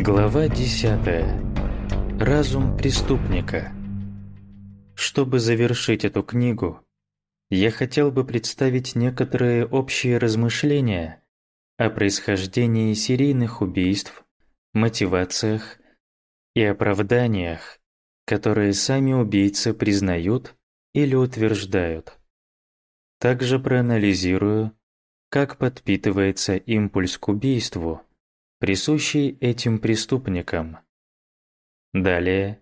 Глава 10. Разум преступника. Чтобы завершить эту книгу, я хотел бы представить некоторые общие размышления о происхождении серийных убийств, мотивациях и оправданиях, которые сами убийцы признают или утверждают. Также проанализирую, как подпитывается импульс к убийству, присущий этим преступникам. Далее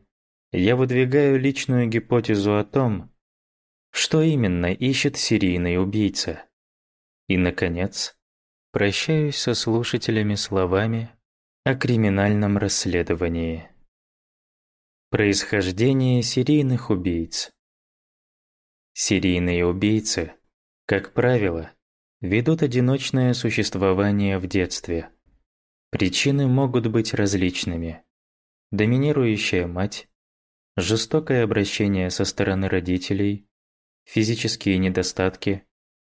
я выдвигаю личную гипотезу о том, что именно ищет серийный убийца. И, наконец, прощаюсь со слушателями словами о криминальном расследовании. Происхождение серийных убийц Серийные убийцы, как правило, ведут одиночное существование в детстве. Причины могут быть различными. Доминирующая мать, жестокое обращение со стороны родителей, физические недостатки,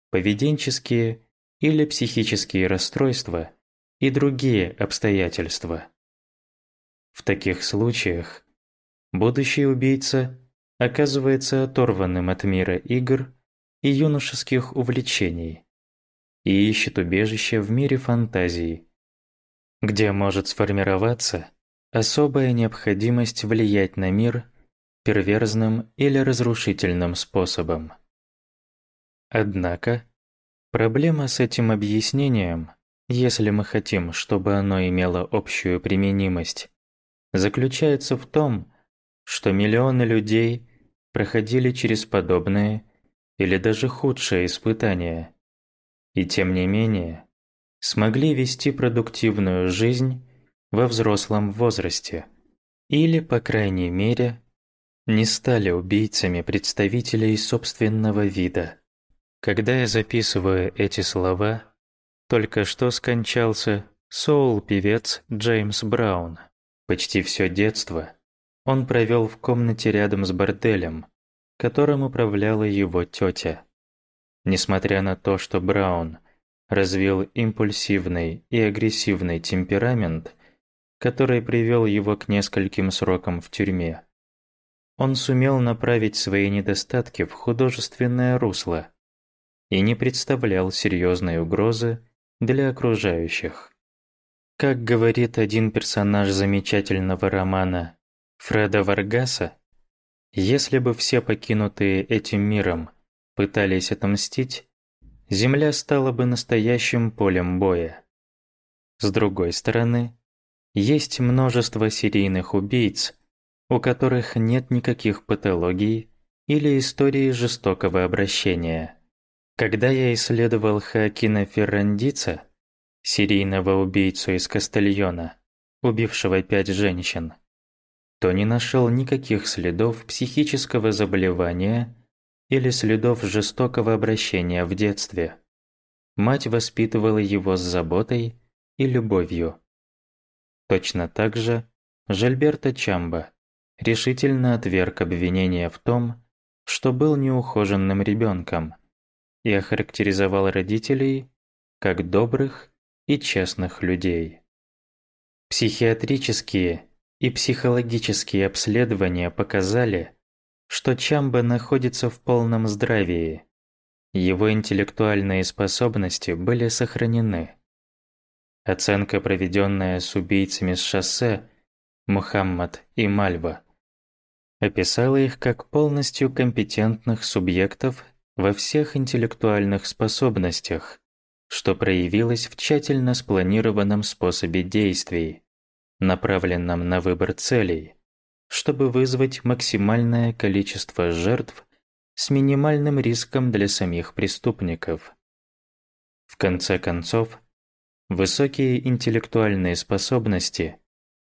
поведенческие или психические расстройства и другие обстоятельства. В таких случаях будущий убийца оказывается оторванным от мира игр и юношеских увлечений и ищет убежище в мире фантазий, где может сформироваться особая необходимость влиять на мир перверзным или разрушительным способом. Однако, проблема с этим объяснением, если мы хотим, чтобы оно имело общую применимость, заключается в том, что миллионы людей проходили через подобные или даже худшие испытания, и тем не менее смогли вести продуктивную жизнь во взрослом возрасте или, по крайней мере, не стали убийцами представителей собственного вида. Когда я записываю эти слова, только что скончался соул-певец Джеймс Браун. Почти все детство он провел в комнате рядом с борделем, которым управляла его тетя. Несмотря на то, что Браун развил импульсивный и агрессивный темперамент, который привел его к нескольким срокам в тюрьме, он сумел направить свои недостатки в художественное русло и не представлял серьезной угрозы для окружающих. Как говорит один персонаж замечательного романа Фреда Варгаса, если бы все покинутые этим миром пытались отомстить, Земля стала бы настоящим полем боя. С другой стороны, есть множество серийных убийц, у которых нет никаких патологий или истории жестокого обращения. Когда я исследовал Хоакина Феррандица, серийного убийцу из Кастельона, убившего пять женщин, то не нашел никаких следов психического заболевания или следов жестокого обращения в детстве. Мать воспитывала его с заботой и любовью. Точно так же Жильберто Чамба решительно отверг обвинение в том, что был неухоженным ребенком и охарактеризовал родителей как добрых и честных людей. Психиатрические и психологические обследования показали, что Чамба находится в полном здравии. Его интеллектуальные способности были сохранены. Оценка, проведенная с убийцами с шоссе Мухаммад и Мальва, описала их как полностью компетентных субъектов во всех интеллектуальных способностях, что проявилось в тщательно спланированном способе действий, направленном на выбор целей, чтобы вызвать максимальное количество жертв с минимальным риском для самих преступников. В конце концов, высокие интеллектуальные способности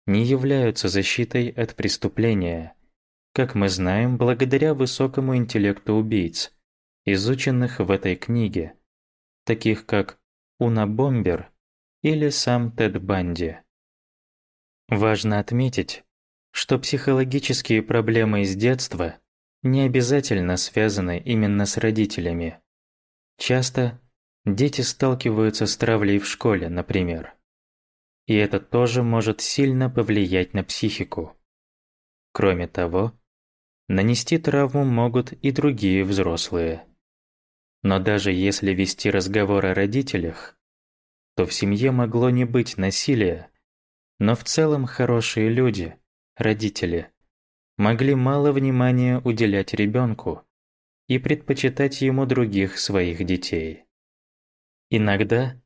не являются защитой от преступления, как мы знаем благодаря высокому интеллекту убийц, изученных в этой книге, таких как Уна Бомбер или сам Тед Банди. Важно отметить, что психологические проблемы из детства не обязательно связаны именно с родителями. Часто дети сталкиваются с травлей в школе, например. и это тоже может сильно повлиять на психику. Кроме того, нанести травму могут и другие взрослые. Но даже если вести разговор о родителях, то в семье могло не быть насилия, но в целом хорошие люди, родители, могли мало внимания уделять ребенку и предпочитать ему других своих детей. Иногда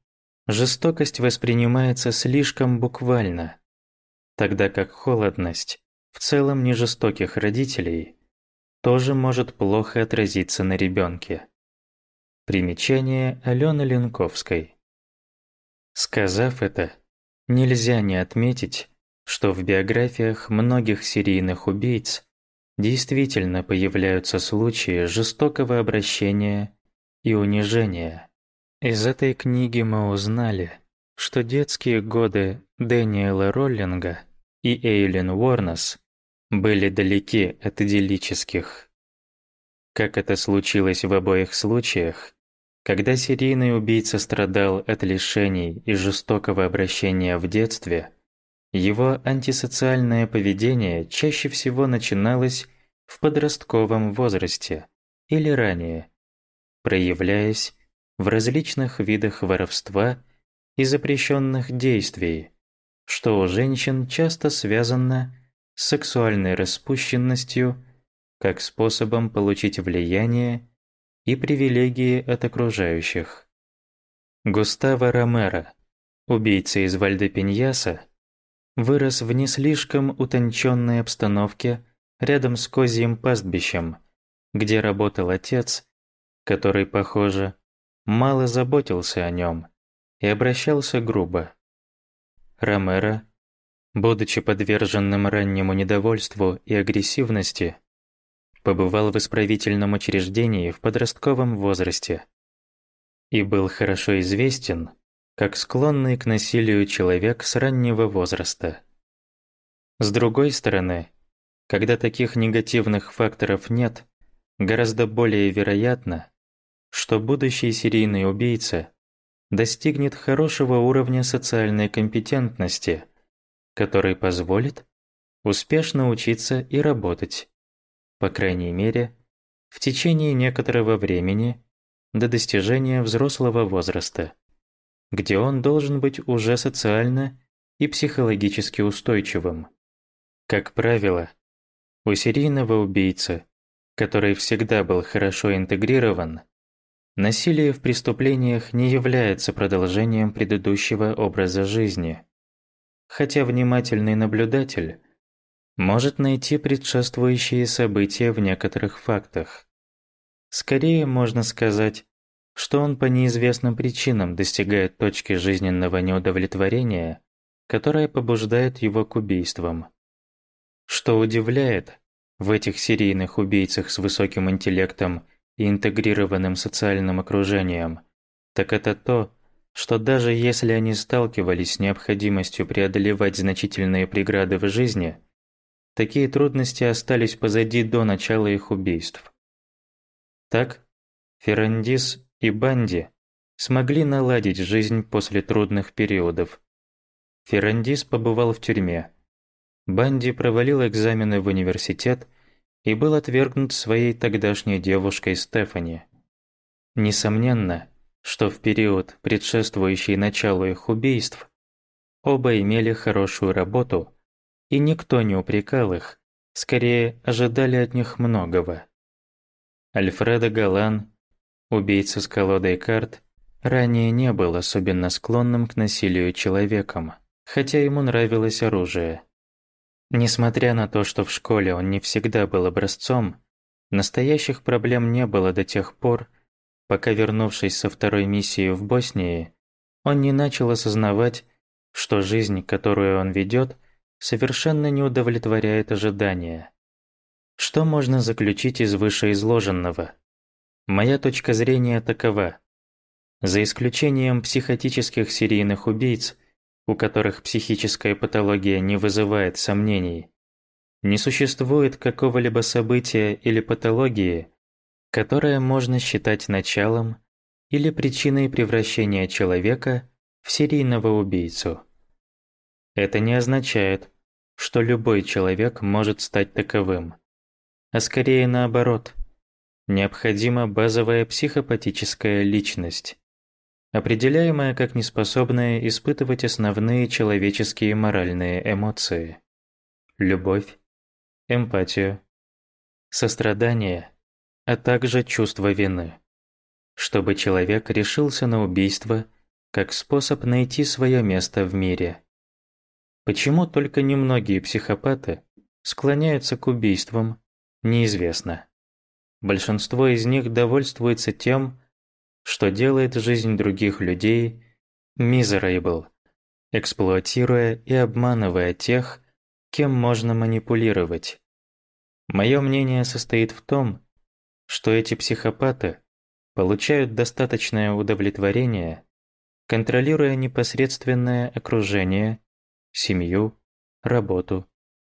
жестокость воспринимается слишком буквально, тогда как холодность в целом не жестоких родителей тоже может плохо отразиться на ребенке. Примечание Алены Ленковской. Сказав это, нельзя не отметить, что в биографиях многих серийных убийц действительно появляются случаи жестокого обращения и унижения. Из этой книги мы узнали, что детские годы Дэниела Роллинга и Эйлин Уорнес были далеки от идиллических. Как это случилось в обоих случаях, когда серийный убийца страдал от лишений и жестокого обращения в детстве, его антисоциальное поведение чаще всего начиналось в подростковом возрасте или ранее, проявляясь в различных видах воровства и запрещенных действий, что у женщин часто связано с сексуальной распущенностью как способом получить влияние и привилегии от окружающих. Густаво Ромеро, убийца из Вальдепиньяса, вырос в не слишком утонченной обстановке рядом с козьим пастбищем, где работал отец, который, похоже, мало заботился о нем и обращался грубо. Ромеро, будучи подверженным раннему недовольству и агрессивности, побывал в исправительном учреждении в подростковом возрасте и был хорошо известен как склонный к насилию человек с раннего возраста. С другой стороны, когда таких негативных факторов нет, гораздо более вероятно, что будущий серийный убийца достигнет хорошего уровня социальной компетентности, который позволит успешно учиться и работать по крайней мере, в течение некоторого времени до достижения взрослого возраста, где он должен быть уже социально и психологически устойчивым. Как правило, у серийного убийцы, который всегда был хорошо интегрирован, насилие в преступлениях не является продолжением предыдущего образа жизни. Хотя внимательный наблюдатель может найти предшествующие события в некоторых фактах. Скорее можно сказать, что он по неизвестным причинам достигает точки жизненного неудовлетворения, которая побуждает его к убийствам. Что удивляет в этих серийных убийцах с высоким интеллектом и интегрированным социальным окружением, так это то, что даже если они сталкивались с необходимостью преодолевать значительные преграды в жизни, Такие трудности остались позади до начала их убийств. Так, Феррандис и Банди смогли наладить жизнь после трудных периодов. Феррандис побывал в тюрьме. Банди провалил экзамены в университет и был отвергнут своей тогдашней девушкой Стефани. Несомненно, что в период, предшествующий началу их убийств, оба имели хорошую работу и никто не упрекал их, скорее ожидали от них многого. Альфредо Галан, убийца с колодой карт, ранее не был особенно склонным к насилию человеком, хотя ему нравилось оружие. Несмотря на то, что в школе он не всегда был образцом, настоящих проблем не было до тех пор, пока вернувшись со второй миссии в Боснии, он не начал осознавать, что жизнь, которую он ведет, совершенно не удовлетворяет ожидания. Что можно заключить из вышеизложенного? Моя точка зрения такова. За исключением психотических серийных убийц, у которых психическая патология не вызывает сомнений, не существует какого-либо события или патологии, которое можно считать началом или причиной превращения человека в серийного убийцу. Это не означает, что любой человек может стать таковым, а скорее наоборот. Необходима базовая психопатическая личность, определяемая как неспособная испытывать основные человеческие моральные эмоции – любовь, эмпатию, сострадание, а также чувство вины, чтобы человек решился на убийство как способ найти свое место в мире. Почему только немногие психопаты склоняются к убийствам, неизвестно. Большинство из них довольствуется тем, что делает жизнь других людей miserable, эксплуатируя и обманывая тех, кем можно манипулировать. Мое мнение состоит в том, что эти психопаты получают достаточное удовлетворение, контролируя непосредственное окружение, семью, работу,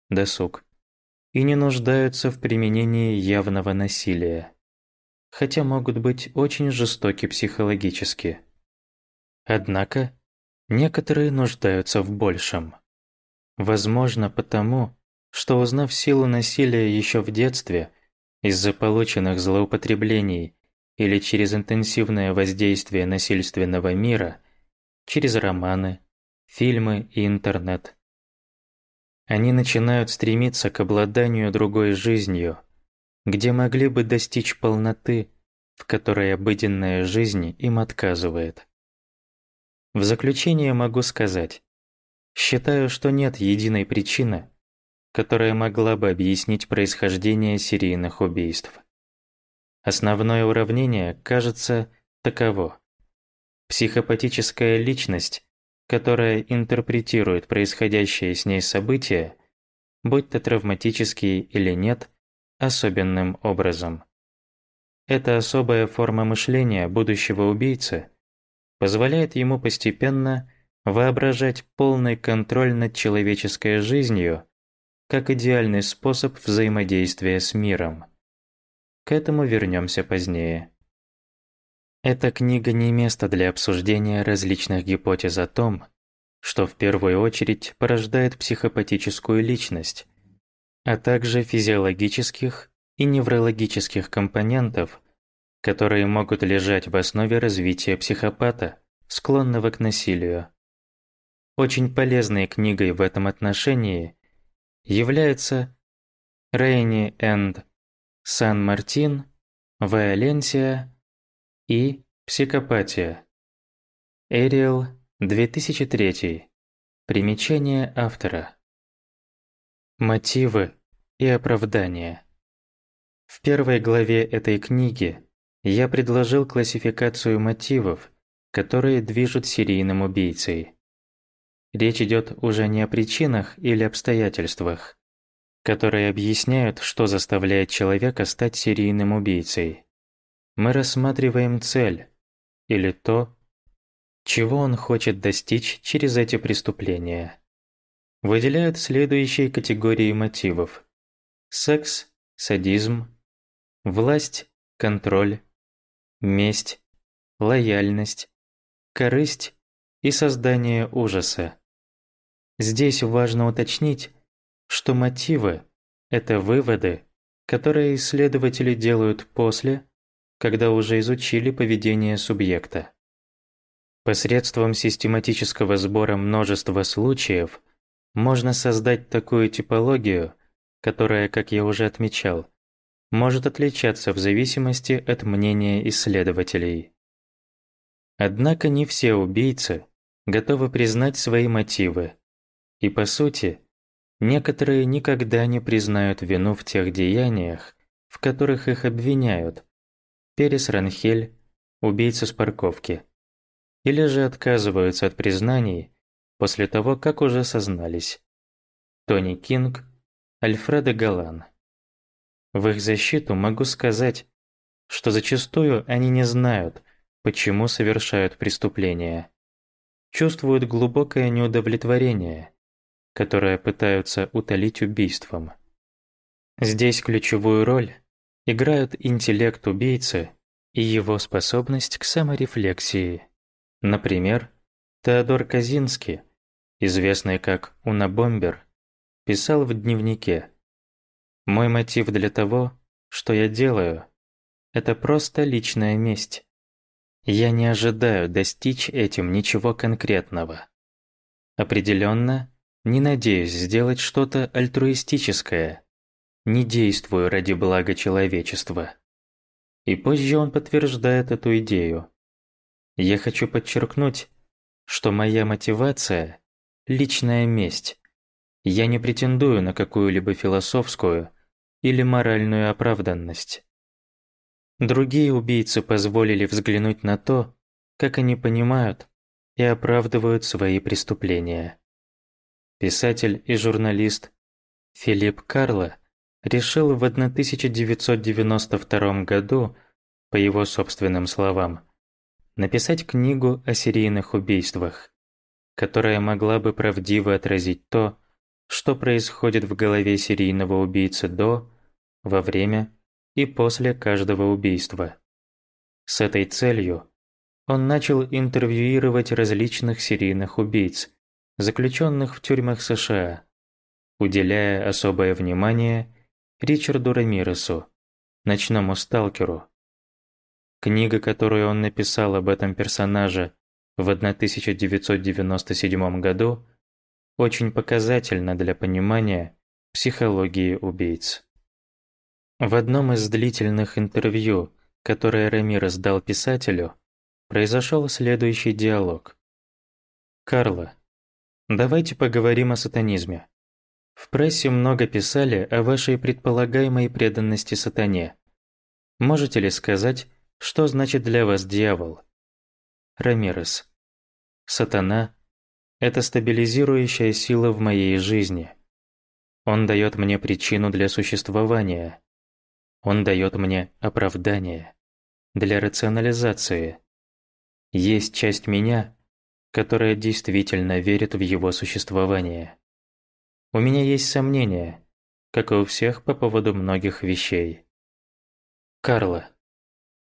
досуг, и не нуждаются в применении явного насилия, хотя могут быть очень жестоки психологически. Однако, некоторые нуждаются в большем. Возможно, потому, что узнав силу насилия еще в детстве, из-за полученных злоупотреблений или через интенсивное воздействие насильственного мира, через романы, фильмы и интернет. Они начинают стремиться к обладанию другой жизнью, где могли бы достичь полноты, в которой обыденная жизнь им отказывает. В заключение могу сказать, считаю, что нет единой причины, которая могла бы объяснить происхождение серийных убийств. Основное уравнение, кажется, таково. Психопатическая личность, которая интерпретирует происходящее с ней события, будь то травматические или нет, особенным образом. Эта особая форма мышления будущего убийцы позволяет ему постепенно воображать полный контроль над человеческой жизнью как идеальный способ взаимодействия с миром. К этому вернемся позднее. Эта книга не место для обсуждения различных гипотез о том, что в первую очередь порождает психопатическую личность, а также физиологических и неврологических компонентов, которые могут лежать в основе развития психопата, склонного к насилию. Очень полезной книгой в этом отношении является Рейни энд Сан-Мартин, Вайоленсия и Психопатия. Эриэл, 2003. Примечание автора. Мотивы и оправдания. В первой главе этой книги я предложил классификацию мотивов, которые движут серийным убийцей. Речь идет уже не о причинах или обстоятельствах, которые объясняют, что заставляет человека стать серийным убийцей. Мы рассматриваем цель или то, чего он хочет достичь через эти преступления. Выделяют следующие категории мотивов: секс, садизм, власть, контроль, месть, лояльность, корысть и создание ужаса. Здесь важно уточнить, что мотивы – это выводы, которые исследователи делают после, когда уже изучили поведение субъекта. Посредством систематического сбора множества случаев можно создать такую типологию, которая, как я уже отмечал, может отличаться в зависимости от мнения исследователей. Однако не все убийцы готовы признать свои мотивы и по сути, некоторые никогда не признают вину в тех деяниях, в которых их обвиняют. Перес Ранхель, убийца с парковки. Или же отказываются от признаний после того, как уже сознались. Тони Кинг, Альфредо Галан. В их защиту могу сказать, что зачастую они не знают, почему совершают преступления. Чувствуют глубокое неудовлетворение – которое пытаются утолить убийством. Здесь ключевую роль играют интеллект убийцы и его способность к саморефлексии. Например, Теодор Казинский известный как Унабомбер, писал в дневнике «Мой мотив для того, что я делаю, это просто личная месть. Я не ожидаю достичь этим ничего конкретного. Определенно, не надеюсь сделать что-то альтруистическое, не действую ради блага человечества. И позже он подтверждает эту идею. Я хочу подчеркнуть, что моя мотивация – личная месть. Я не претендую на какую-либо философскую или моральную оправданность. Другие убийцы позволили взглянуть на то, как они понимают и оправдывают свои преступления. Писатель и журналист Филипп Карло решил в 1992 году, по его собственным словам, написать книгу о серийных убийствах, которая могла бы правдиво отразить то, что происходит в голове серийного убийцы до, во время и после каждого убийства. С этой целью он начал интервьюировать различных серийных убийц, заключенных в тюрьмах США, уделяя особое внимание Ричарду Рамиресу, ночному сталкеру. Книга, которую он написал об этом персонаже в 1997 году, очень показательна для понимания психологии убийц. В одном из длительных интервью, которое Рамирес дал писателю, произошел следующий диалог. «Карло, давайте поговорим о сатанизме. В прессе много писали о вашей предполагаемой преданности сатане. Можете ли сказать, что значит для вас дьявол? Рамирес. Сатана – это стабилизирующая сила в моей жизни. Он дает мне причину для существования. Он дает мне оправдание, для рационализации. Есть часть меня, которая действительно верит в его существование. У меня есть сомнения, как и у всех по поводу многих вещей. Карла.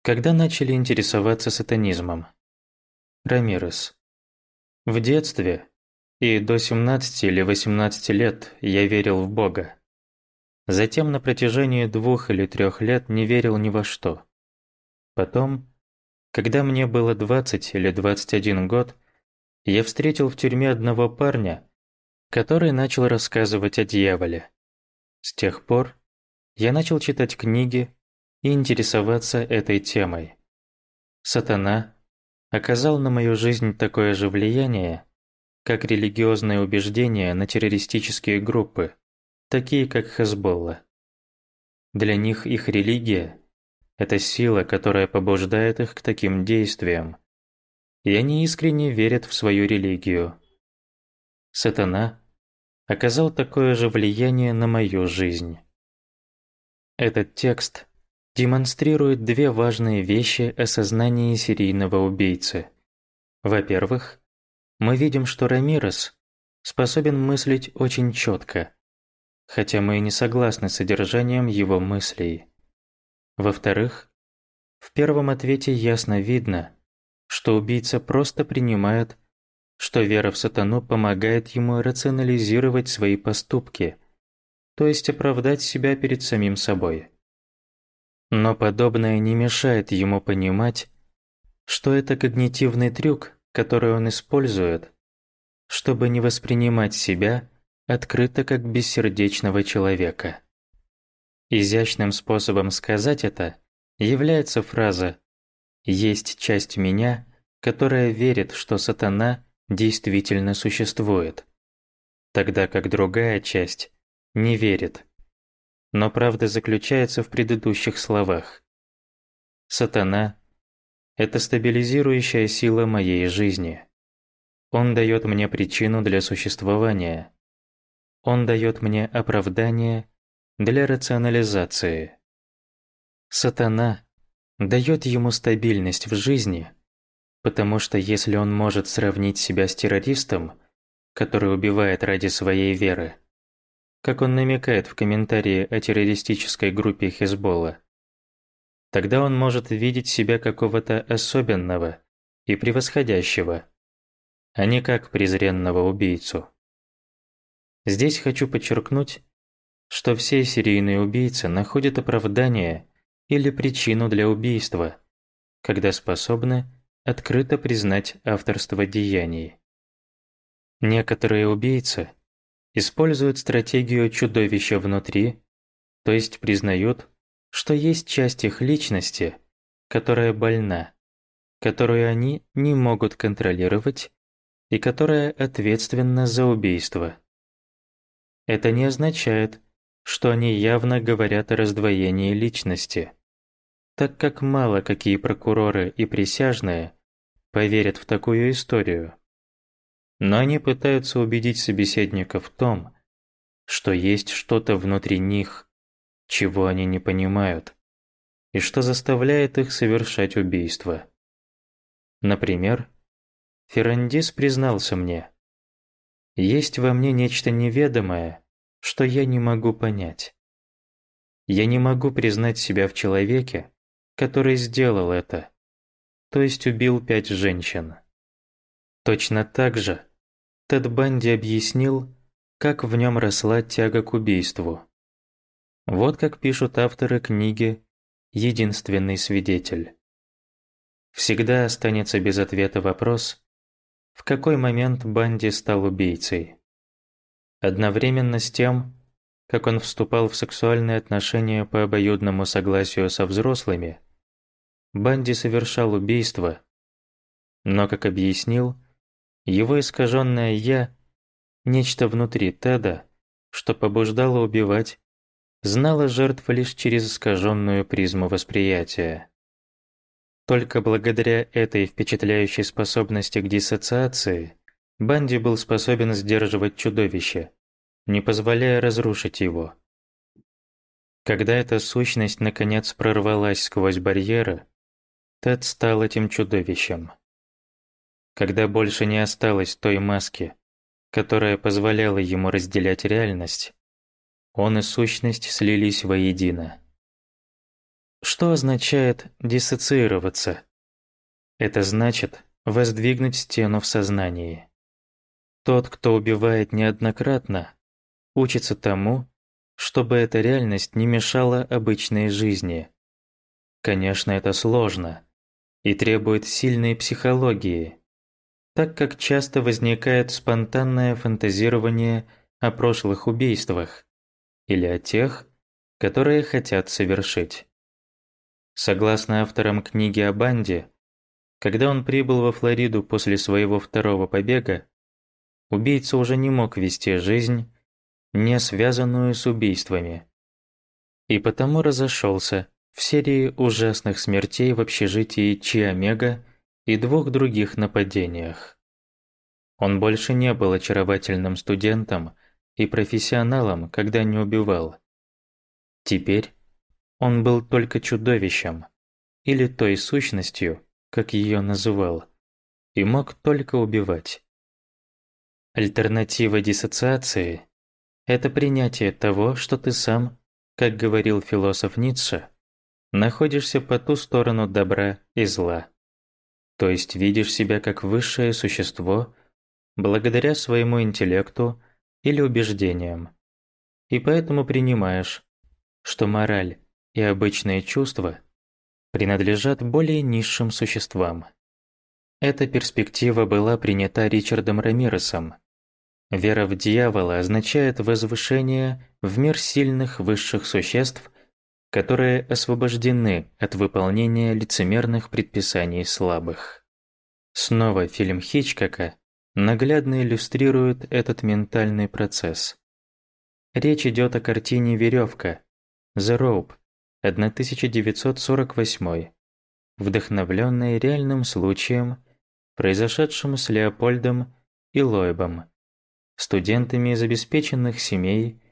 Когда начали интересоваться сатанизмом? Рамирес. В детстве и до 17 или 18 лет я верил в Бога. Затем на протяжении двух или трех лет не верил ни во что. Потом, когда мне было 20 или 21 год, я встретил в тюрьме одного парня, который начал рассказывать о дьяволе. С тех пор я начал читать книги и интересоваться этой темой. Сатана оказал на мою жизнь такое же влияние, как религиозные убеждения на террористические группы, такие как Хезболла. Для них их религия – это сила, которая побуждает их к таким действиям, и они искренне верят в свою религию. Сатана оказал такое же влияние на мою жизнь. Этот текст демонстрирует две важные вещи о сознании серийного убийцы. Во-первых, мы видим, что Рамирес способен мыслить очень четко, хотя мы и не согласны с содержанием его мыслей. Во-вторых, в первом ответе ясно видно, что убийца просто принимает что вера в сатану помогает ему рационализировать свои поступки, то есть оправдать себя перед самим собой. Но подобное не мешает ему понимать, что это когнитивный трюк, который он использует, чтобы не воспринимать себя открыто как бессердечного человека. Изящным способом сказать это является фраза «Есть часть меня, которая верит, что сатана действительно существует, тогда как другая часть не верит. Но правда заключается в предыдущих словах. Сатана – это стабилизирующая сила моей жизни. Он дает мне причину для существования. Он дает мне оправдание для рационализации. Сатана дает ему стабильность в жизни – Потому что если он может сравнить себя с террористом, который убивает ради своей веры, как он намекает в комментарии о террористической группе Хезболла, тогда он может видеть себя какого-то особенного и превосходящего. а не как презренного убийцу. Здесь хочу подчеркнуть, что все серийные убийцы находят оправдание или причину для убийства, когда способны открыто признать авторство деяний. Некоторые убийцы используют стратегию чудовища внутри, то есть признают, что есть часть их личности, которая больна, которую они не могут контролировать и которая ответственна за убийство. Это не означает, что они явно говорят о раздвоении личности, так как мало какие прокуроры и присяжные поверят в такую историю. Но они пытаются убедить собеседника в том, что есть что-то внутри них, чего они не понимают, и что заставляет их совершать убийство. Например, Феррандис признался мне, есть во мне нечто неведомое, что я не могу понять. Я не могу признать себя в человеке, который сделал это, то есть убил пять женщин. Точно так же Тед Банди объяснил, как в нем росла тяга к убийству. Вот как пишут авторы книги «Единственный свидетель». Всегда останется без ответа вопрос, в какой момент Банди стал убийцей. Одновременно с тем, как он вступал в сексуальные отношения по обоюдному согласию со взрослыми, Банди совершал убийство, но, как объяснил, его искаженное «я» – нечто внутри Теда, что побуждало убивать, знало жертв лишь через искаженную призму восприятия. Только благодаря этой впечатляющей способности к диссоциации Банди был способен сдерживать чудовище, не позволяя разрушить его. Когда эта сущность наконец прорвалась сквозь барьеры, Тед стал этим чудовищем. Когда больше не осталось той маски, которая позволяла ему разделять реальность, он и сущность слились воедино. Что означает диссоциироваться? Это значит воздвигнуть стену в сознании. Тот, кто убивает неоднократно, учится тому, чтобы эта реальность не мешала обычной жизни. Конечно, это сложно и требует сильной психологии, так как часто возникает спонтанное фантазирование о прошлых убийствах или о тех, которые хотят совершить. Согласно авторам книги о банде, когда он прибыл во Флориду после своего второго побега, убийца уже не мог вести жизнь, не связанную с убийствами. И потому разошелся в серии ужасных смертей в общежитии Чиомега и двух других нападениях. Он больше не был очаровательным студентом и профессионалом, когда не убивал. Теперь он был только чудовищем, или той сущностью, как ее называл, и мог только убивать. Альтернатива диссоциации – это принятие того, что ты сам, как говорил философ Ницше, находишься по ту сторону добра и зла. То есть видишь себя как высшее существо благодаря своему интеллекту или убеждениям. И поэтому принимаешь, что мораль и обычные чувства принадлежат более низшим существам. Эта перспектива была принята Ричардом Рамиресом. Вера в дьявола означает возвышение в мир сильных высших существ, которые освобождены от выполнения лицемерных предписаний слабых. Снова фильм Хичкока наглядно иллюстрирует этот ментальный процесс. Речь идет о картине «Веревка» «The Rope», 1948, вдохновленный реальным случаем, произошедшим с Леопольдом и Лойбом, студентами из обеспеченных семей,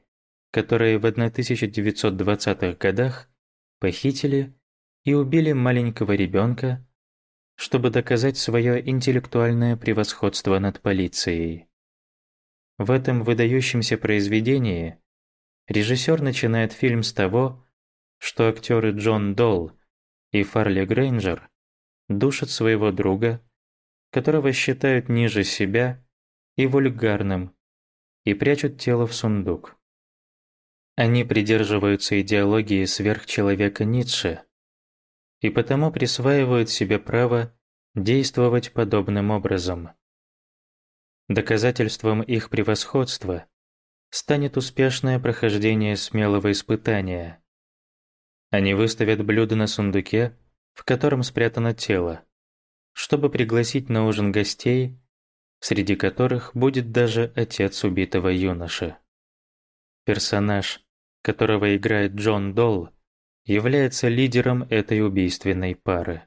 которые в 1920-х годах похитили и убили маленького ребенка, чтобы доказать свое интеллектуальное превосходство над полицией. В этом выдающемся произведении режиссер начинает фильм с того, что актеры Джон Долл и Фарли Грейнджер душат своего друга, которого считают ниже себя и вульгарным, и прячут тело в сундук. Они придерживаются идеологии сверхчеловека Ницше и потому присваивают себе право действовать подобным образом. Доказательством их превосходства станет успешное прохождение смелого испытания. Они выставят блюдо на сундуке, в котором спрятано тело, чтобы пригласить на ужин гостей, среди которых будет даже отец убитого юноши. Персонаж, которого играет Джон Долл, является лидером этой убийственной пары.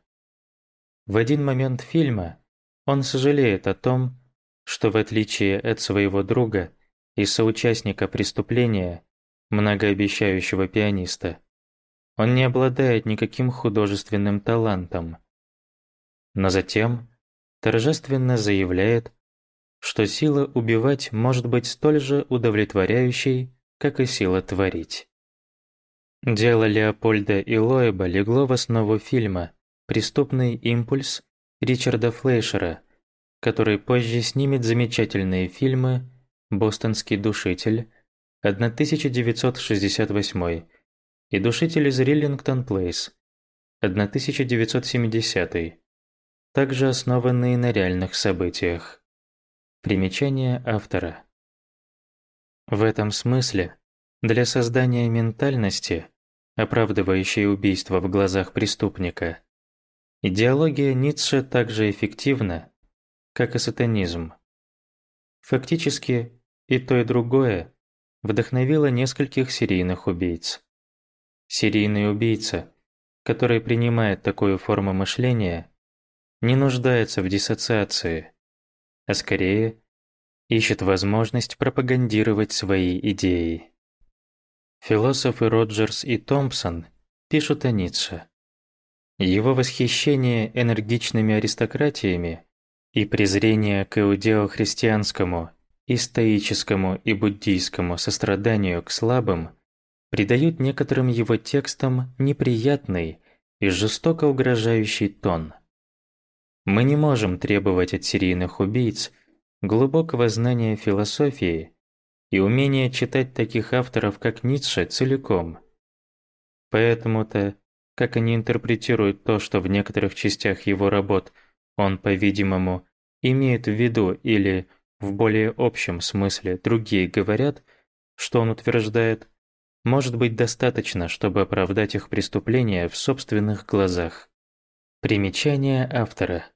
В один момент фильма он сожалеет о том, что в отличие от своего друга и соучастника преступления, многообещающего пианиста, он не обладает никаким художественным талантом. Но затем торжественно заявляет, что сила убивать может быть столь же удовлетворяющей, как и сила творить. Дело Леопольда и Лоэба легло в основу фильма «Преступный импульс» Ричарда Флейшера, который позже снимет замечательные фильмы «Бостонский душитель» 1968 и «Душитель из Риллингтон Плейс» 1970, также основанные на реальных событиях. Примечание автора. В этом смысле для создания ментальности, оправдывающей убийство в глазах преступника, идеология Ницше также эффективна, как и сатанизм. Фактически и то, и другое вдохновило нескольких серийных убийц. Серийный убийца, который принимает такую форму мышления, не нуждается в диссоциации, а скорее ищет возможность пропагандировать свои идеи. Философы Роджерс и Томпсон пишут о Ницше. Его восхищение энергичными аристократиями и презрение к иудео-христианскому и стоическому и буддийскому состраданию к слабым придают некоторым его текстам неприятный и жестоко угрожающий тон. Мы не можем требовать от серийных убийц глубокого знания философии и умения читать таких авторов, как Ницше, целиком. Поэтому-то, как они интерпретируют то, что в некоторых частях его работ он, по-видимому, имеет в виду или, в более общем смысле, другие говорят, что он утверждает, может быть достаточно, чтобы оправдать их преступления в собственных глазах. Примечание автора.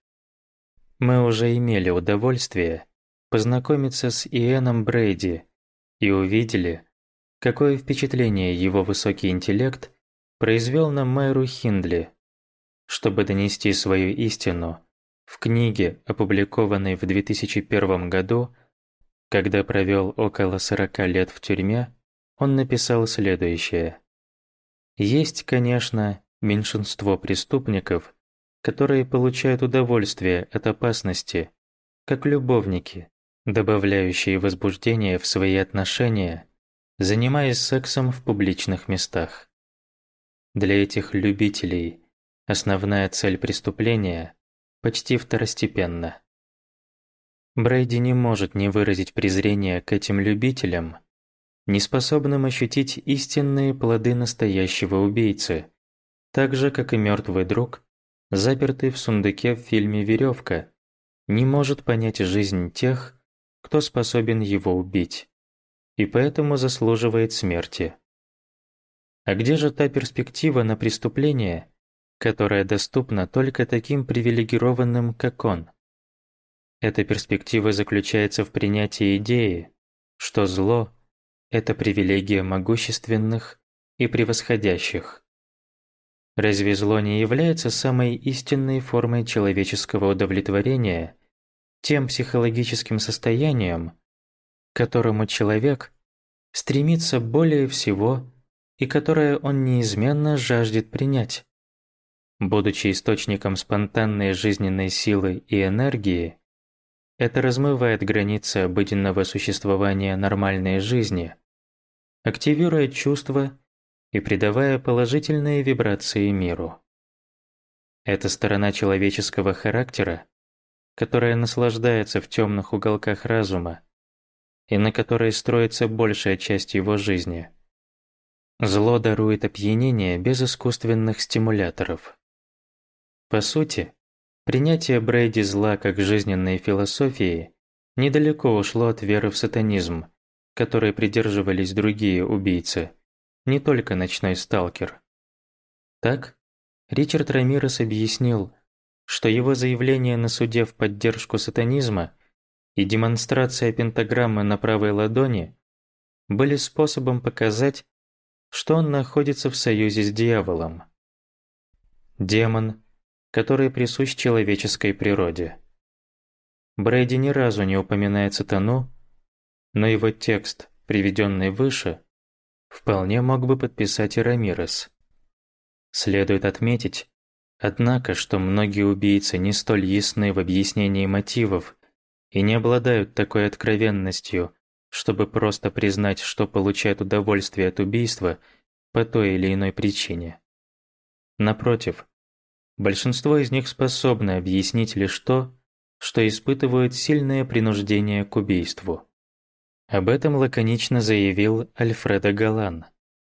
Мы уже имели удовольствие познакомиться с Иэном Брейди и увидели, какое впечатление его высокий интеллект произвел на Майру Хиндли. Чтобы донести свою истину, в книге, опубликованной в 2001 году, когда провел около 40 лет в тюрьме, он написал следующее. Есть, конечно, меньшинство преступников, которые получают удовольствие от опасности, как любовники, добавляющие возбуждение в свои отношения, занимаясь сексом в публичных местах. Для этих любителей основная цель преступления почти второстепенна. Брейди не может не выразить презрение к этим любителям, не способным ощутить истинные плоды настоящего убийцы, так же, как и мертвый друг, запертый в сундуке в фильме «Веревка», не может понять жизнь тех, кто способен его убить, и поэтому заслуживает смерти. А где же та перспектива на преступление, которая доступна только таким привилегированным, как он? Эта перспектива заключается в принятии идеи, что зло – это привилегия могущественных и превосходящих. Разве зло не является самой истинной формой человеческого удовлетворения, тем психологическим состоянием, к которому человек стремится более всего и которое он неизменно жаждет принять? Будучи источником спонтанной жизненной силы и энергии, это размывает границы обыденного существования нормальной жизни, активируя чувства и придавая положительные вибрации миру. Эта сторона человеческого характера которая наслаждается в темных уголках разума и на которой строится большая часть его жизни. Зло дарует опьянение без искусственных стимуляторов. По сути, принятие Брейди зла как жизненной философии недалеко ушло от веры в сатанизм, которой придерживались другие убийцы, не только ночной сталкер. Так, Ричард Рамирес объяснил, что его заявление на суде в поддержку сатанизма и демонстрация пентаграммы на правой ладони были способом показать, что он находится в союзе с дьяволом. Демон, который присущ человеческой природе. Брейди ни разу не упоминает сатану, но его текст, приведенный выше, вполне мог бы подписать и Рамирес. Следует отметить, однако, что многие убийцы не столь ясны в объяснении мотивов и не обладают такой откровенностью, чтобы просто признать, что получают удовольствие от убийства по той или иной причине. Напротив, большинство из них способны объяснить лишь то, что испытывают сильное принуждение к убийству. Об этом лаконично заявил Альфредо Галан,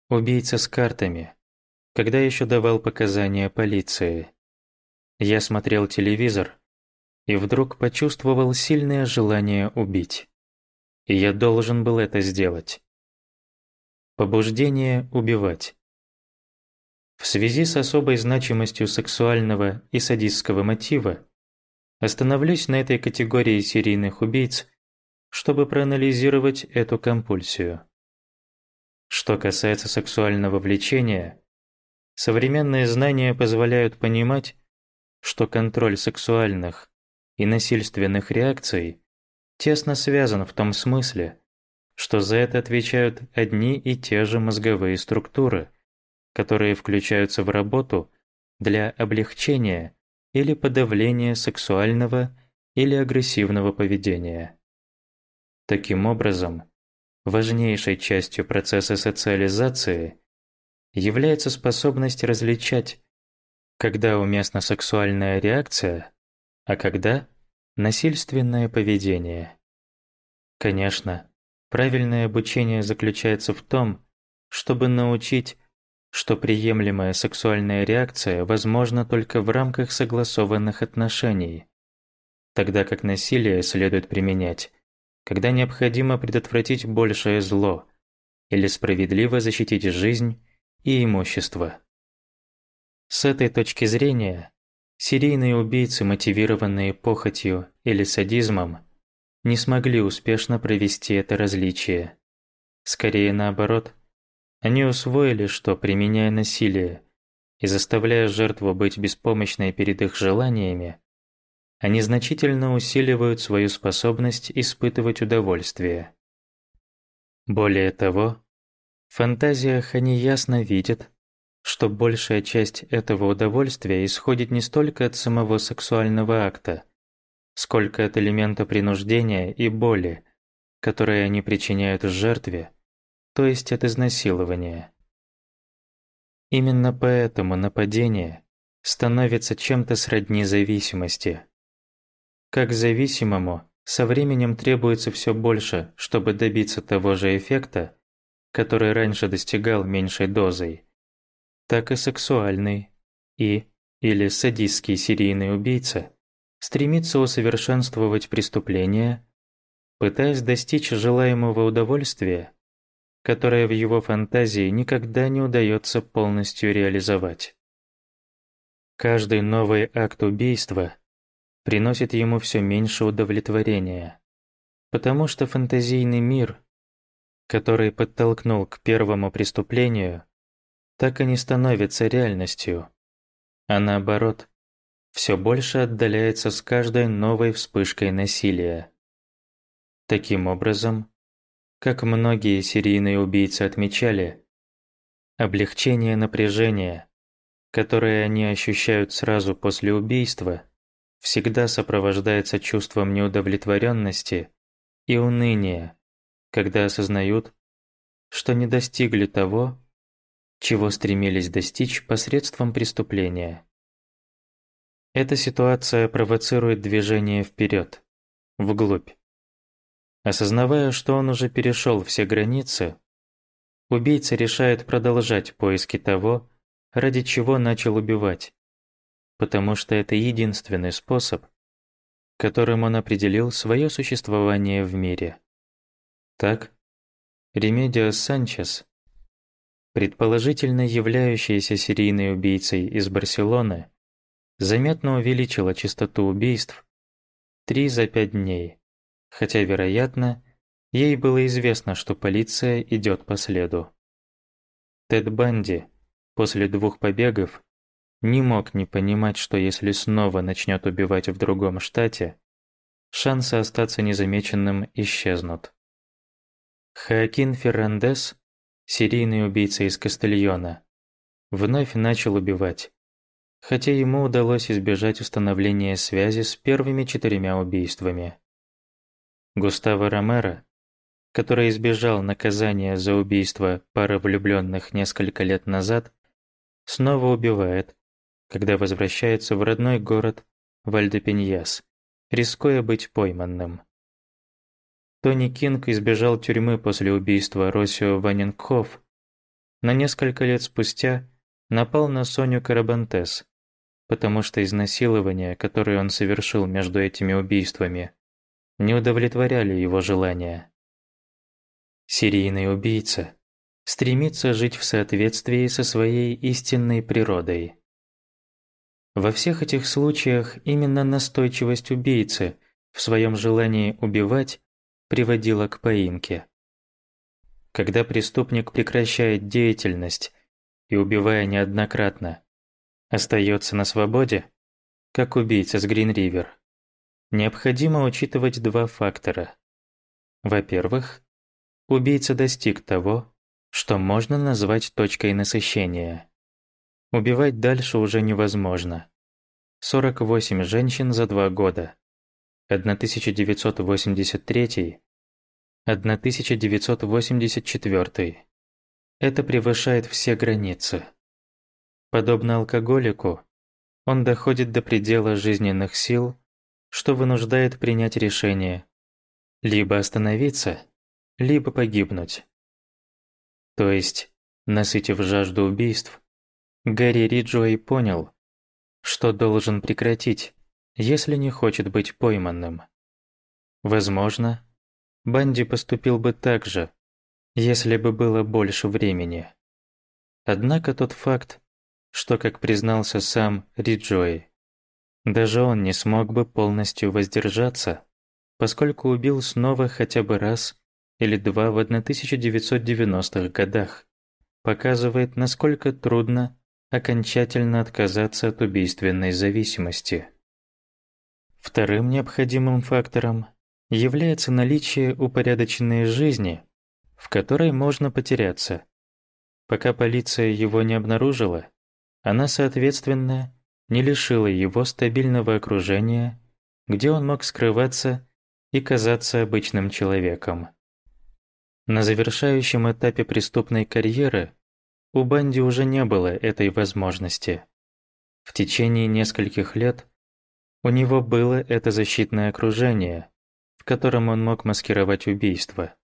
убийца с картами, когда еще давал показания полиции. Я смотрел телевизор и вдруг почувствовал сильное желание убить и я должен был это сделать. Побуждение убивать. В связи с особой значимостью сексуального и садистского мотива остановлюсь на этой категории серийных убийц, чтобы проанализировать эту компульсию. Что касается сексуального влечения, современные знания позволяют понимать, что контроль сексуальных и насильственных реакций тесно связан в том смысле, что за это отвечают одни и те же мозговые структуры, которые включаются в работу для облегчения или подавления сексуального или агрессивного поведения. Таким образом, важнейшей частью процесса социализации является способность различать, когда уместна сексуальная реакция, а когда Насильственное поведение. Конечно, правильное обучение заключается в том, чтобы научить, что приемлемая сексуальная реакция возможна только в рамках согласованных отношений, тогда как насилие следует применять, когда необходимо предотвратить большее зло или справедливо защитить жизнь и имущество. С этой точки зрения Серийные убийцы, мотивированные похотью или садизмом, не смогли успешно провести это различие. Скорее наоборот, они усвоили, что, применяя насилие и заставляя жертву быть беспомощной перед их желаниями, они значительно усиливают свою способность испытывать удовольствие. Более того, в фантазиях они ясно видят, что большая часть этого удовольствия исходит не столько от самого сексуального акта, сколько от элемента принуждения и боли, которые они причиняют жертве, то есть от изнасилования. Именно поэтому нападение становится чем-то сродни зависимости. Как зависимому со временем требуется все больше, чтобы добиться того же эффекта, который раньше достигал меньшей дозой – так и сексуальный и или садистский серийный убийца стремится усовершенствовать преступление, пытаясь достичь желаемого удовольствия, которое в его фантазии никогда не удается полностью реализовать. Каждый новый акт убийства приносит ему все меньше удовлетворения, потому что фантазийный мир, который подтолкнул к первому преступлению, так и не становится реальностью, а наоборот, все больше отдаляется с каждой новой вспышкой насилия. Таким образом, как многие серийные убийцы отмечали, облегчение напряжения, которое они ощущают сразу после убийства, всегда сопровождается чувством неудовлетворенности и уныния, когда осознают, что не достигли того, чего стремились достичь посредством преступления. Эта ситуация провоцирует движение вперед, вглубь. Осознавая, что он уже перешел все границы, убийца решает продолжать поиски того, ради чего начал убивать, потому что это единственный способ, которым он определил свое существование в мире. Так, Ремедиос Санчес, предположительно являющийся серийной убийцей из Барселоны, заметно увеличила частоту убийств три за пять дней, хотя, вероятно, ей было известно, что полиция идет по следу. Тед Банди после двух побегов не мог не понимать, что если снова начнет убивать в другом штате, шансы остаться незамеченным исчезнут. Хоакин Феррандес, серийный убийца из Кастильона, вновь начал убивать, хотя ему удалось избежать установления связи с первыми четырьмя убийствами. Густаво Ромеро, который избежал наказания за убийство пары влюбленных несколько лет назад, снова убивает, когда возвращается в родной город Вальдепиньяс, рискуя быть пойманным. Тони Кинг избежал тюрьмы после убийства Росио Ваненкхоф, но несколько лет спустя напал на Соню Карабантес, потому что изнасилования, которые он совершил между этими убийствами, не удовлетворяли его желания. Серийный убийца стремится жить в соответствии со своей истинной природой. Во всех этих случаях именно настойчивость убийцы в своем желании убивать приводила к поимке. Когда преступник прекращает деятельность и, убивая неоднократно, остается на свободе, как убийца с Грин-Ривер, необходимо учитывать два фактора. Во-первых, убийца достиг того, что можно назвать точкой насыщения. Убивать дальше уже невозможно. 48 женщин за два года. 1983 1984 Это превышает все границы. Подобно алкоголику, он доходит до предела жизненных сил, что вынуждает принять решение либо остановиться, либо погибнуть. То есть, насытив жажду убийств, Гарри Риджуэй понял, что должен прекратить, если не хочет быть пойманным. Возможно, Банди поступил бы так же, если бы было больше времени. Однако тот факт, что, как признался сам Риджой, даже он не смог бы полностью воздержаться, поскольку убил снова хотя бы раз или два в 1990-х годах, показывает, насколько трудно окончательно отказаться от убийственной зависимости. Вторым необходимым фактором является наличие упорядоченной жизни, в которой можно потеряться. Пока полиция его не обнаружила, она, соответственно, не лишила его стабильного окружения, где он мог скрываться и казаться обычным человеком. На завершающем этапе преступной карьеры у Банди уже не было этой возможности. В течение нескольких лет у него было это защитное окружение, в котором он мог маскировать убийство.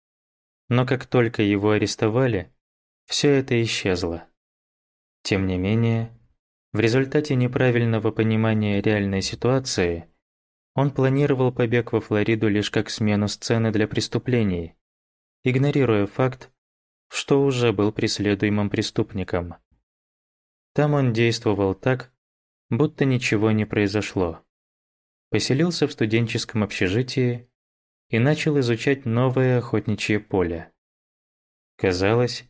Но как только его арестовали, все это исчезло. Тем не менее, в результате неправильного понимания реальной ситуации он планировал побег во Флориду лишь как смену сцены для преступлений, игнорируя факт, что уже был преследуемым преступником. Там он действовал так, будто ничего не произошло. Поселился в студенческом общежитии и начал изучать новое охотничье поле. Казалось,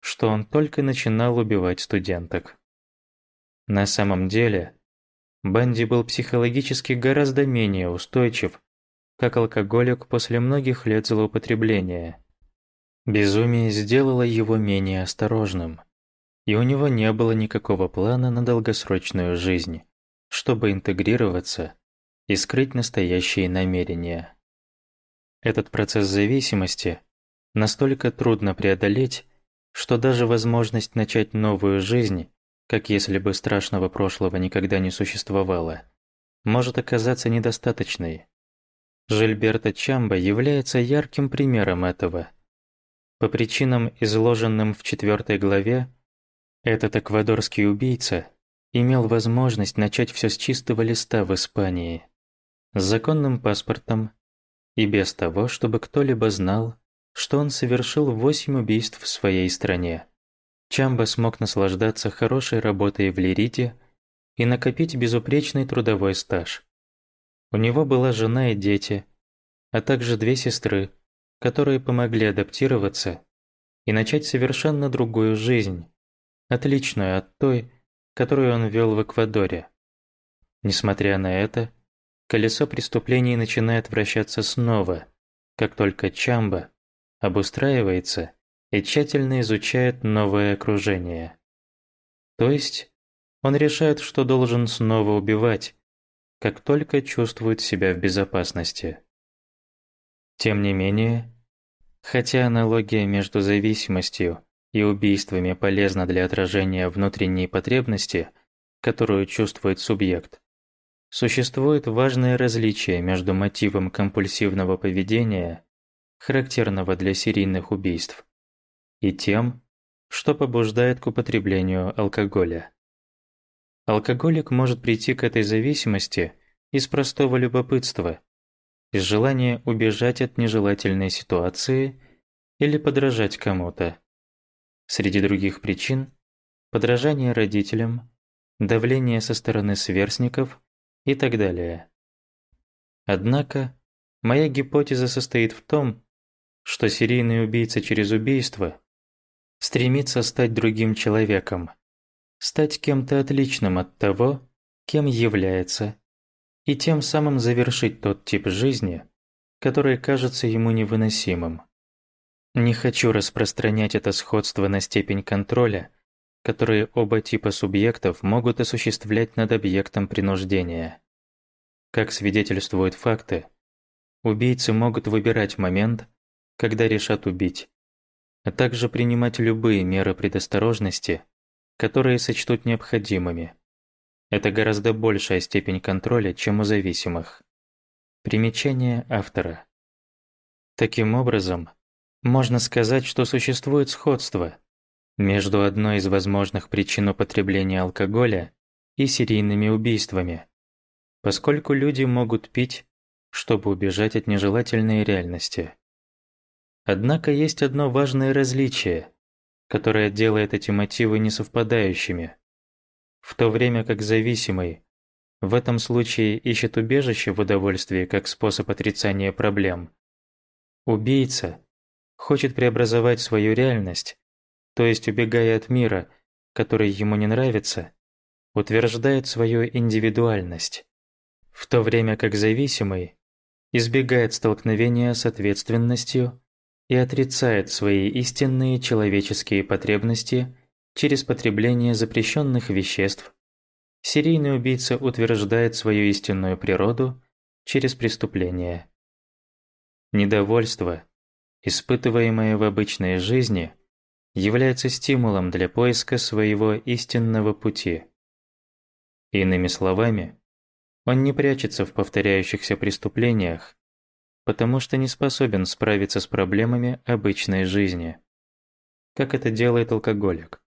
что он только начинал убивать студенток. На самом деле, Банди был психологически гораздо менее устойчив, как алкоголик после многих лет злоупотребления. Безумие сделало его менее осторожным, и у него не было никакого плана на долгосрочную жизнь, чтобы интегрироваться и скрыть настоящие намерения. Этот процесс зависимости настолько трудно преодолеть, что даже возможность начать новую жизнь, как если бы страшного прошлого никогда не существовало, может оказаться недостаточной. Жильберто Чамба является ярким примером этого. По причинам, изложенным в четвертой главе, этот эквадорский убийца имел возможность начать все с чистого листа в Испании, с законным паспортом и без того, чтобы кто-либо знал, что он совершил восемь убийств в своей стране. Чамба смог наслаждаться хорошей работой в Лирите и накопить безупречный трудовой стаж. У него была жена и дети, а также две сестры, которые помогли адаптироваться и начать совершенно другую жизнь, отличную от той, которую он вел в Эквадоре. Несмотря на это, колесо преступлений начинает вращаться снова, как только Чамба обустраивается и тщательно изучает новое окружение. То есть он решает, что должен снова убивать, как только чувствует себя в безопасности. Тем не менее, хотя аналогия между зависимостью и убийствами полезна для отражения внутренней потребности, которую чувствует субъект, существует важное различие между мотивом компульсивного поведения, характерного для серийных убийств, и тем, что побуждает к употреблению алкоголя. Алкоголик может прийти к этой зависимости из простого любопытства, из желания убежать от нежелательной ситуации или подражать кому-то. Среди других причин – подражание родителям, давление со стороны сверстников и так далее. Однако, моя гипотеза состоит в том, что серийный убийца через убийство стремится стать другим человеком, стать кем-то отличным от того, кем является, и тем самым завершить тот тип жизни, который кажется ему невыносимым. Не хочу распространять это сходство на степень контроля, которые оба типа субъектов могут осуществлять над объектом принуждения. Как свидетельствуют факты, убийцы могут выбирать момент, когда решат убить, а также принимать любые меры предосторожности, которые сочтут необходимыми. Это гораздо большая степень контроля, чем у зависимых. Примечание автора. Таким образом, можно сказать, что существует сходство между одной из возможных причин употребления алкоголя и серийными убийствами, поскольку люди могут пить, чтобы убежать от нежелательной реальности. Однако есть одно важное различие, которая делает эти мотивы несовпадающими. В то время как зависимый в этом случае ищет убежище в удовольствии как способ отрицания проблем. Убийца хочет преобразовать свою реальность, то есть убегая от мира, который ему не нравится, утверждает свою индивидуальность, в то время как зависимый избегает столкновения с ответственностью и отрицает свои истинные человеческие потребности через потребление запрещенных веществ. Серийный убийца утверждает свою истинную природу через преступление. Недовольство, испытываемое в обычной жизни, является стимулом для поиска своего истинного пути. Иными словами, он не прячется в повторяющихся преступлениях, потому что не способен справиться с проблемами обычной жизни. Как это делает алкоголик.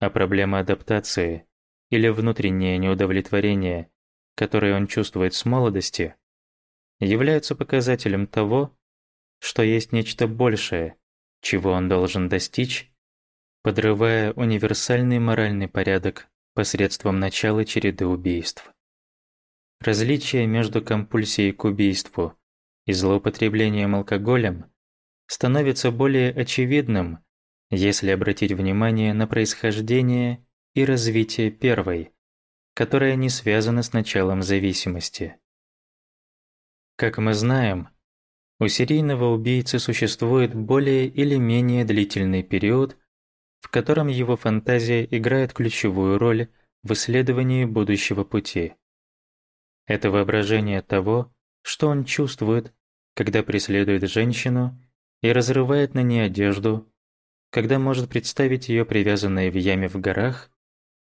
А проблема адаптации или внутреннее неудовлетворение, которое он чувствует с молодости, являются показателем того, что есть нечто большее, чего он должен достичь, подрывая универсальный моральный порядок посредством начала череды убийств. Различие между компульсией к убийству и злоупотреблением алкоголем становится более очевидным, если обратить внимание на происхождение и развитие первой, которая не связана с началом зависимости. Как мы знаем, у серийного убийцы существует более или менее длительный период, в котором его фантазия играет ключевую роль в исследовании будущего пути. Это воображение того, что он чувствует, когда преследует женщину и разрывает на ней одежду, когда может представить ее привязанной в яме в горах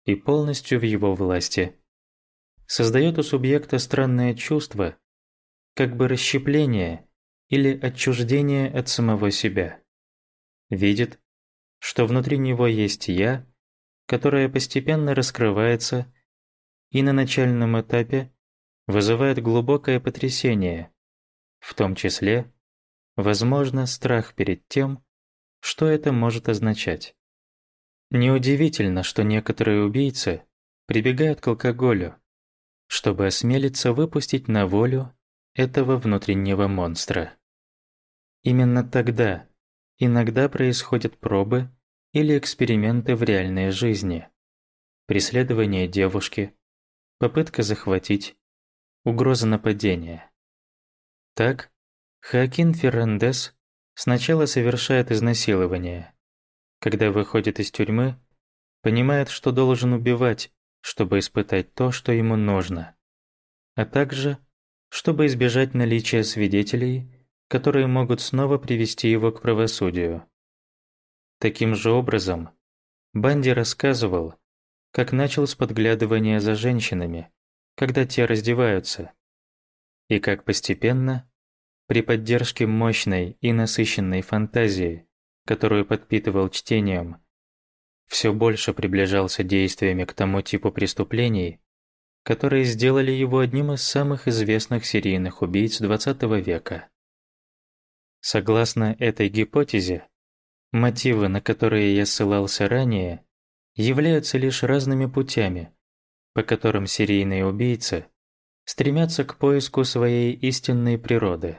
и полностью в его власти. создает у субъекта странное чувство, как бы расщепление или отчуждение от самого себя. Видит, что внутри него есть «я», которое постепенно раскрывается и на начальном этапе вызывает глубокое потрясение, в том числе, возможно, страх перед тем, что это может означать. Неудивительно, что некоторые убийцы прибегают к алкоголю, чтобы осмелиться выпустить на волю этого внутреннего монстра. Именно тогда иногда происходят пробы или эксперименты в реальной жизни. Преследование девушки, попытка захватить, угроза нападения. Так, Хоакин Феррандес сначала совершает изнасилование. Когда выходит из тюрьмы, понимает, что должен убивать, чтобы испытать то, что ему нужно, а также, чтобы избежать наличия свидетелей, которые могут снова привести его к правосудию. Таким же образом, Банди рассказывал, как начал с подглядывания за женщинами, когда те раздеваются, и как постепенно при поддержке мощной и насыщенной фантазии, которую подпитывал чтением, все больше приближался действиями к тому типу преступлений, которые сделали его одним из самых известных серийных убийц XX века. Согласно этой гипотезе, мотивы, на которые я ссылался ранее, являются лишь разными путями, по которым серийные убийцы стремятся к поиску своей истинной природы.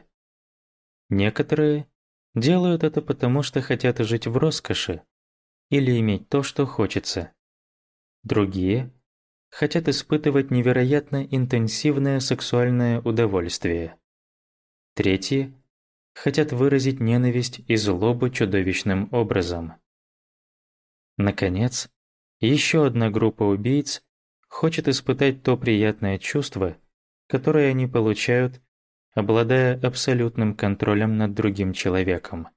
Некоторые делают это потому, что хотят жить в роскоши или иметь то, что хочется. Другие хотят испытывать невероятно интенсивное сексуальное удовольствие. Третьи хотят выразить ненависть и злобу чудовищным образом. Наконец, еще одна группа убийц хочет испытать то приятное чувство, которое они получают обладая абсолютным контролем над другим человеком.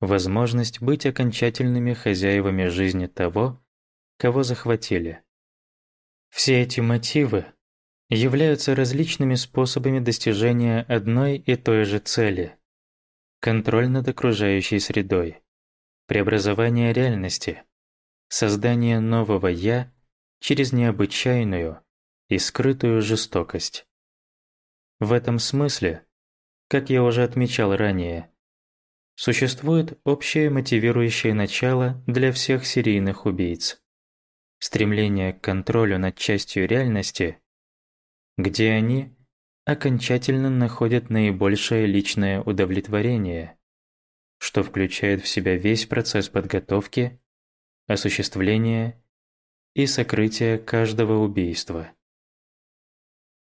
Возможность быть окончательными хозяевами жизни того, кого захватили. Все эти мотивы являются различными способами достижения одной и той же цели – контроль над окружающей средой, преобразование реальности, создание нового «я» через необычайную и скрытую жестокость. В этом смысле, как я уже отмечал ранее, существует общее мотивирующее начало для всех серийных убийц. Стремление к контролю над частью реальности, где они окончательно находят наибольшее личное удовлетворение, что включает в себя весь процесс подготовки, осуществления и сокрытия каждого убийства.